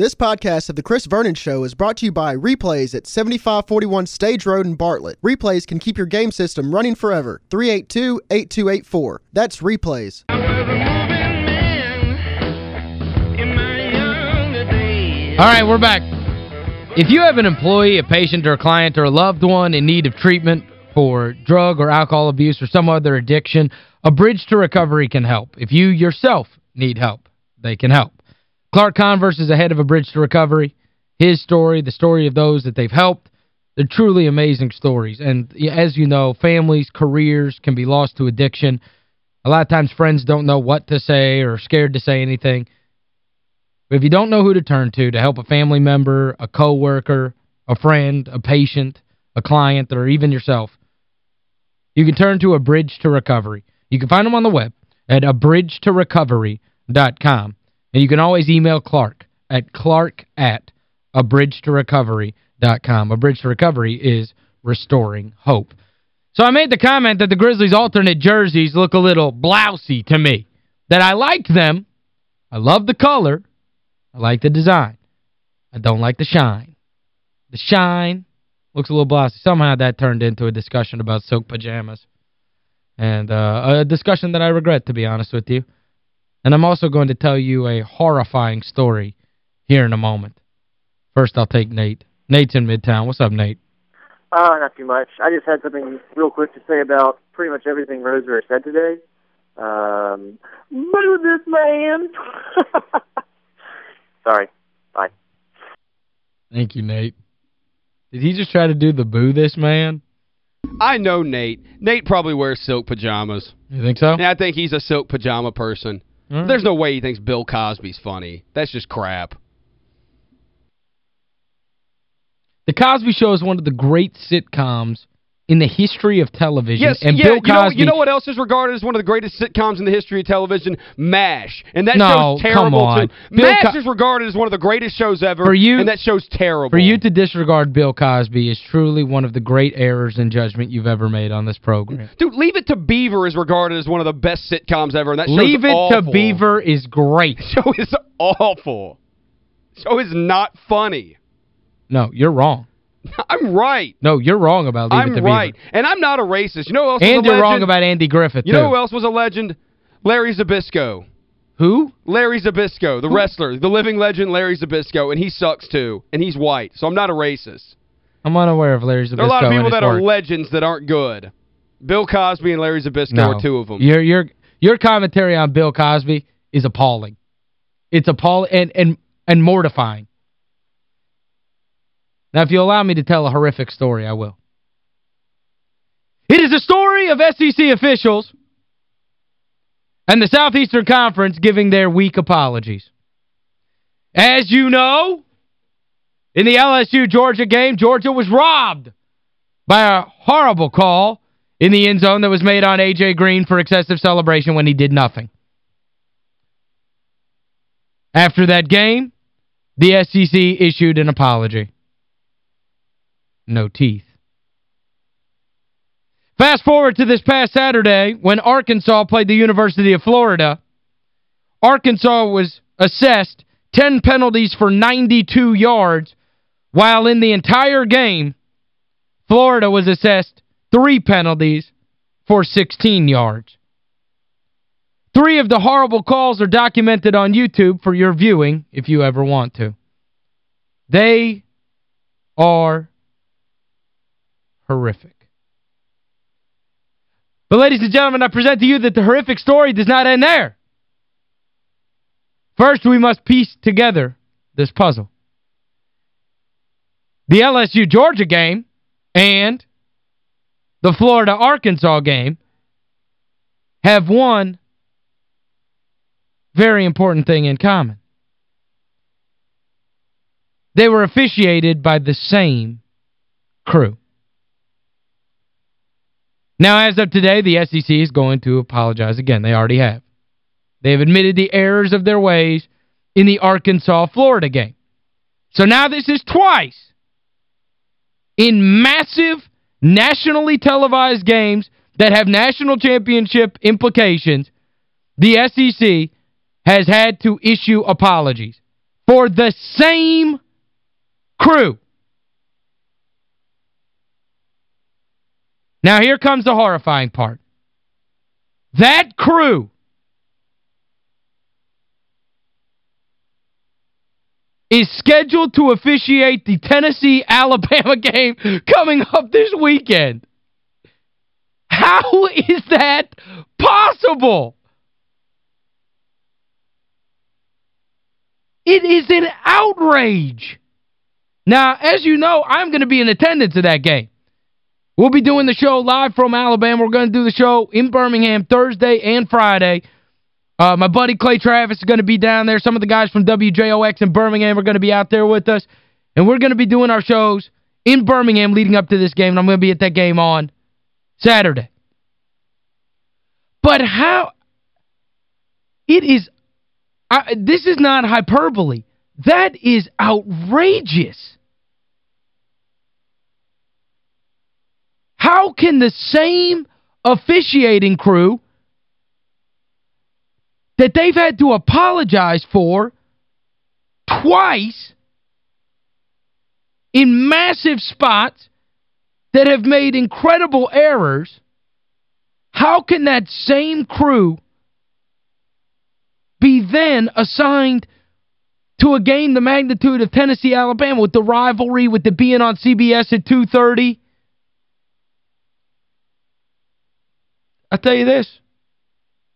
This podcast of The Chris Vernon Show is brought to you by Replays at 7541 Stage Road in Bartlett. Replays can keep your game system running forever. 382-8284. That's Replays. All right, we're back. If you have an employee, a patient, or a client, or a loved one in need of treatment for drug or alcohol abuse or some other addiction, a bridge to recovery can help. If you yourself need help, they can help. Clark Converse is the head of A Bridge to Recovery. His story, the story of those that they've helped, they're truly amazing stories. And as you know, families, careers can be lost to addiction. A lot of times friends don't know what to say or scared to say anything. But if you don't know who to turn to to help a family member, a coworker, a friend, a patient, a client, or even yourself, you can turn to A Bridge to Recovery. You can find them on the web at abridgetorecovery.com. And you can always email Clark at clark at abridgetorecovery.com. A Bridge to Recovery is restoring hope. So I made the comment that the Grizzlies' alternate jerseys look a little blousy to me. That I liked them. I love the color. I like the design. I don't like the shine. The shine looks a little blousy. Somehow that turned into a discussion about silk pajamas. And uh, a discussion that I regret, to be honest with you. And I'm also going to tell you a horrifying story here in a moment. First, I'll take Nate. Nate's in Midtown. What's up, Nate? Uh, not too much. I just had something real quick to say about pretty much everything Rosemary said today. Um, boo this man. Sorry. Bye. Thank you, Nate. Did he just try to do the boo this man? I know Nate. Nate probably wears silk pajamas. You think so? Yeah, I think he's a silk pajama person. Right. There's no way he thinks Bill Cosby's funny. That's just crap. The Cosby Show is one of the great sitcoms in the history of television. Yes, and yeah, Bill you know, Cosby, you know what else is regarded as one of the greatest sitcoms in the history of television? MASH. And that No, show's terrible, come on. too. Bill MASH Co- is regarded as one of the greatest shows ever, For you- and that show's terrible. For you to disregard Bill Cosby is truly one of the great errors in judgment you've ever made on this program. Dude, Leave It to Beaver is regarded as one of the best sitcoms ever, and that show's Leave It awful. to Beaver is great. show is awful. Show is not funny. No, you're wrong. I'm right. No, you're wrong about Leave I'm It to right. Beaver. And I'm not a racist. You know who else was And you're wrong about Andy Griffith, You know who else was a legend? Larry Zbyszko. Who? Larry Zbyszko, the wrestler, the living legend Larry Zbyszko, and he sucks too, and he's white, so I'm not a racist. I'm unaware of Larry Zbyszko There are a lot of people that are legends that aren't good. Bill Cosby and Larry Zbyszko no. are two of them. Your your your commentary on Bill Cosby is appalling. It's appalling and and and mortifying. Now, if you allow me to tell a horrific story, I will. It is a story of SEC officials and the Southeastern Conference giving their weak apologies. As you know, in the LSU-Georgia game, Georgia was robbed by a horrible call in the end zone that was made on A.J. Green for excessive celebration when he did nothing. After that game, the SEC issued an apology. No teeth. Fast forward to this past Saturday when Arkansas played the University of Florida. Arkansas was assessed 10 penalties for 92 yards, while in the entire game, Florida was assessed three penalties for 16 yards. Three of the horrible calls are documented on YouTube for your viewing if you ever want to. They are horrific. But ladies and gentlemen, I present to you that the horrific story does not end there. First, we must piece together this puzzle. The LSU-Georgia game and the Florida-Arkansas game have one very important thing in common. They were officiated by the same crew. Now, as of today, the SEC is going to apologize again. They already have. They have admitted the errors of their ways in the Arkansas-Florida game. So now this is twice in massive nationally televised games that have national championship implications, the SEC has had to issue apologies for the same crew. Now here comes the horrifying part. That crew is scheduled to officiate the Tennessee-Alabama game coming up this weekend. How is that possible? It is an outrage. Now, as you know, I'm going to be in attendance at that game. We'll be doing the show live from Alabama. We're going to do the show in Birmingham Thursday and Friday. Uh, my buddy Clay Travis is going to be down there. Some of the guys from WJOX in Birmingham are going to be out there with us. And we're going to be doing our shows in Birmingham leading up to this game. And I'm going to be at that game on Saturday. But how... It is... I, this is not hyperbole. That is outrageous. How can the same officiating crew that they've had to apologize for twice in massive spots that have made incredible errors, how can that same crew be then assigned to a game the magnitude of Tennessee-Alabama with the rivalry, with the being on CBS at 2.30? I tell you this,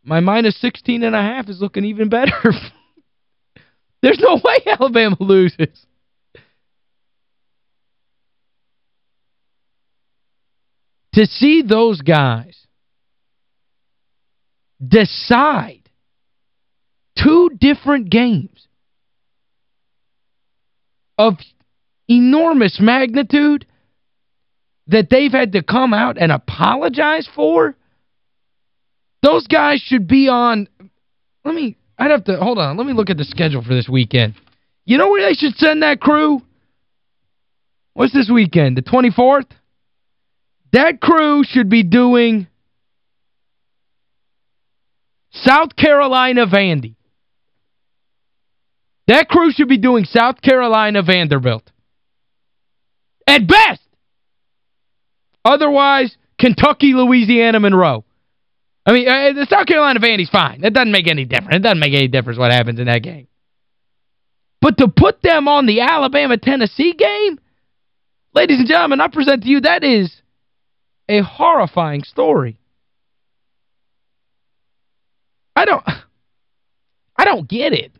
my minus 16 and a half is looking even better. There's no way Alabama loses. To see those guys decide two different games of enormous magnitude that they've had to come out and apologize for, those guys should be on, let me, I'd have to, hold on, let me look at the schedule for this weekend. You know where they should send that crew? What's this weekend, the 24th? That crew should be doing South Carolina Vandy. That crew should be doing South Carolina Vanderbilt. At best. Otherwise, Kentucky, Louisiana, Monroe. I mean, uh, the South Carolina Vandy's fine. It doesn't make any difference. It doesn't make any difference what happens in that game. But to put them on the Alabama-Tennessee game, ladies and gentlemen, I present to you that is a horrifying story. I don't I don't get it.